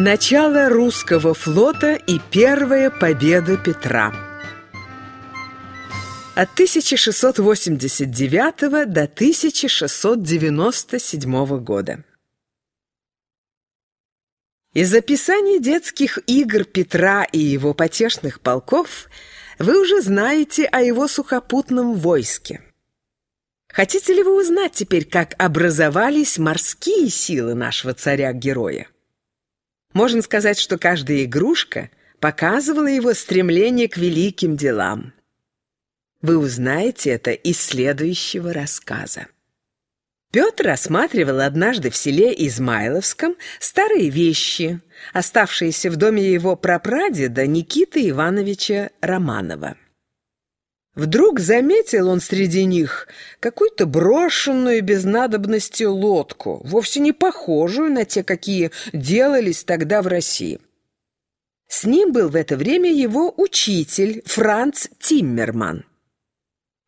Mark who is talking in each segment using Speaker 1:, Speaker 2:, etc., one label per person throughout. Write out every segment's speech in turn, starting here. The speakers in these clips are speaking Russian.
Speaker 1: Начало русского флота и первая победа Петра От 1689 до 1697 года Из описаний детских игр Петра и его потешных полков вы уже знаете о его сухопутном войске. Хотите ли вы узнать теперь, как образовались морские силы нашего царя-героя? Можно сказать, что каждая игрушка показывала его стремление к великим делам. Вы узнаете это из следующего рассказа. Петр осматривал однажды в селе Измайловском старые вещи, оставшиеся в доме его прапрадеда Никиты Ивановича Романова. Вдруг заметил он среди них какую-то брошенную без надобности лодку, вовсе не похожую на те, какие делались тогда в России. С ним был в это время его учитель Франц Тиммерман.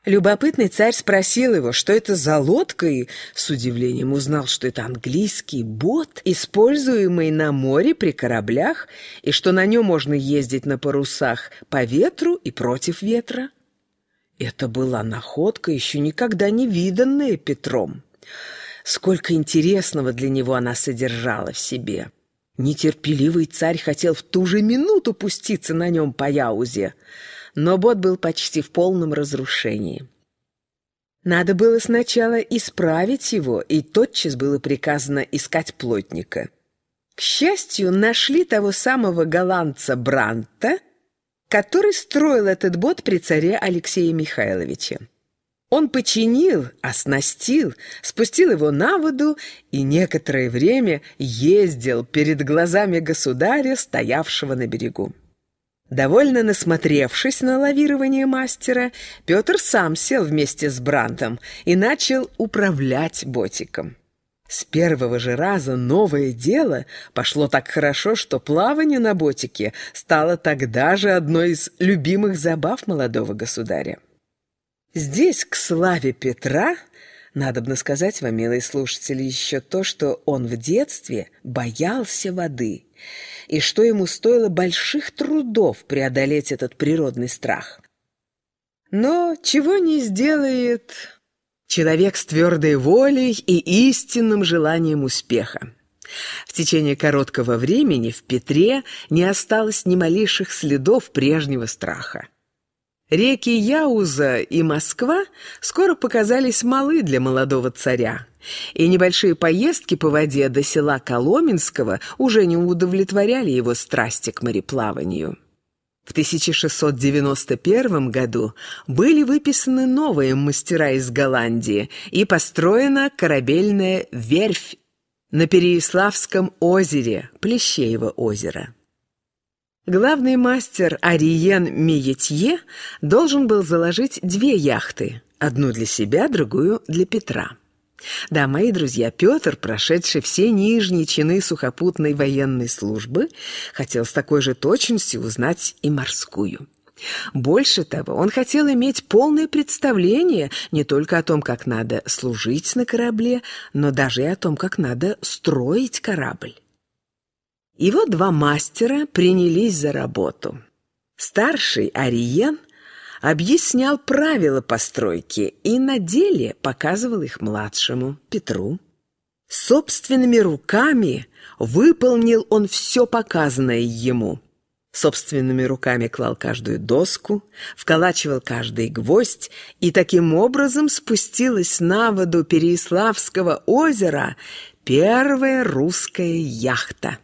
Speaker 1: Любопытный царь спросил его, что это за лодка, и с удивлением узнал, что это английский бот, используемый на море при кораблях, и что на нем можно ездить на парусах по ветру и против ветра. Это была находка, еще никогда не виданная Петром. Сколько интересного для него она содержала в себе. Нетерпеливый царь хотел в ту же минуту пуститься на нем по Яузе, но бот был почти в полном разрушении. Надо было сначала исправить его, и тотчас было приказано искать плотника. К счастью, нашли того самого голландца Бранта — который строил этот бот при царе Алексее Михайловиче. Он починил, оснастил, спустил его на воду и некоторое время ездил перед глазами государя, стоявшего на берегу. Довольно насмотревшись на лавирование мастера, Петр сам сел вместе с Брантом и начал управлять ботиком. С первого же раза новое дело пошло так хорошо, что плавание на ботике стало тогда же одной из любимых забав молодого государя. Здесь, к славе Петра, надобно сказать вам, милые слушатели, еще то, что он в детстве боялся воды, и что ему стоило больших трудов преодолеть этот природный страх. Но чего не сделает Человек с твердой волей и истинным желанием успеха. В течение короткого времени в Петре не осталось ни малейших следов прежнего страха. Реки Яуза и Москва скоро показались малы для молодого царя, и небольшие поездки по воде до села Коломенского уже не удовлетворяли его страсти к мореплаванию. В 1691 году были выписаны новые мастера из Голландии и построена корабельная верфь на Переяславском озере, Плещеево озеро. Главный мастер Ариен Миетье должен был заложить две яхты, одну для себя, другую для Петра. Да, мои друзья, Петр, прошедший все нижние чины сухопутной военной службы, хотел с такой же точностью узнать и морскую. Больше того, он хотел иметь полное представление не только о том, как надо служить на корабле, но даже и о том, как надо строить корабль. И вот два мастера принялись за работу. Старший Ариен – объяснял правила постройки и на деле показывал их младшему, Петру. Собственными руками выполнил он все показанное ему. Собственными руками клал каждую доску, вколачивал каждый гвоздь, и таким образом спустилась на воду Переяславского озера первая русская яхта.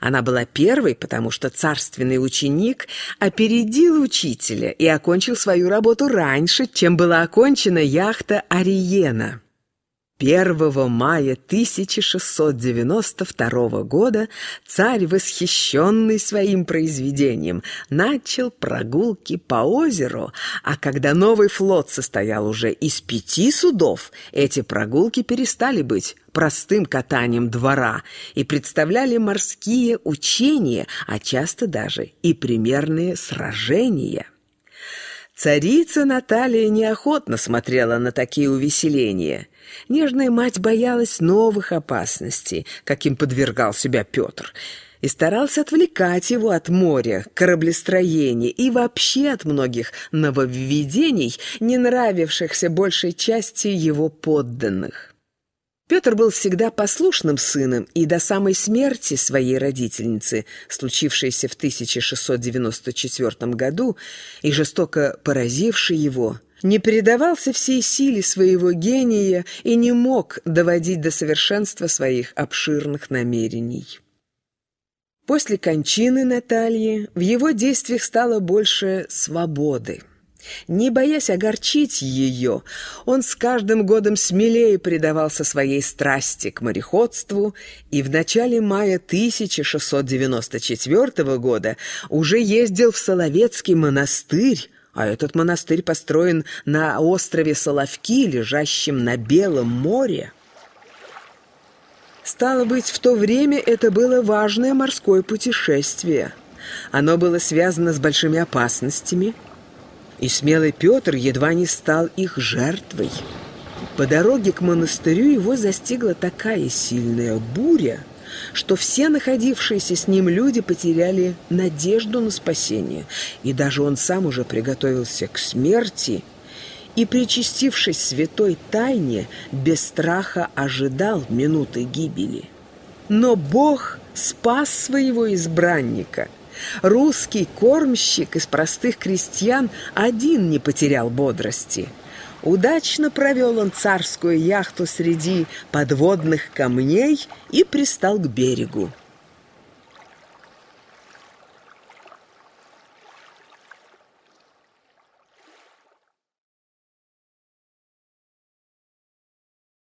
Speaker 1: Она была первой, потому что царственный ученик опередил учителя и окончил свою работу раньше, чем была окончена яхта Ариена. 1 мая 1692 года царь, восхищенный своим произведением, начал прогулки по озеру, а когда новый флот состоял уже из пяти судов, эти прогулки перестали быть простым катанием двора и представляли морские учения, а часто даже и примерные сражения. Царица Наталья неохотно смотрела на такие увеселения. Нежная мать боялась новых опасностей, каким подвергал себя Петр, и старался отвлекать его от моря, кораблестроения и вообще от многих нововведений, не нравившихся большей части его подданных. Петр был всегда послушным сыном и до самой смерти своей родительницы, случившейся в 1694 году и жестоко поразившей его, не передавался всей силе своего гения и не мог доводить до совершенства своих обширных намерений. После кончины Натальи в его действиях стало больше свободы. Не боясь огорчить ее, он с каждым годом смелее предавался своей страсти к мореходству и в начале мая 1694 года уже ездил в Соловецкий монастырь, а этот монастырь построен на острове Соловки, лежащем на Белом море. Стало быть, в то время это было важное морское путешествие. Оно было связано с большими опасностями – и смелый Петр едва не стал их жертвой. По дороге к монастырю его застигла такая сильная буря, что все находившиеся с ним люди потеряли надежду на спасение, и даже он сам уже приготовился к смерти и, причастившись святой тайне, без страха ожидал минуты гибели. Но Бог спас своего избранника – Русский кормщик из простых крестьян один не потерял бодрости. Удачно провел он царскую яхту среди подводных камней и пристал к берегу.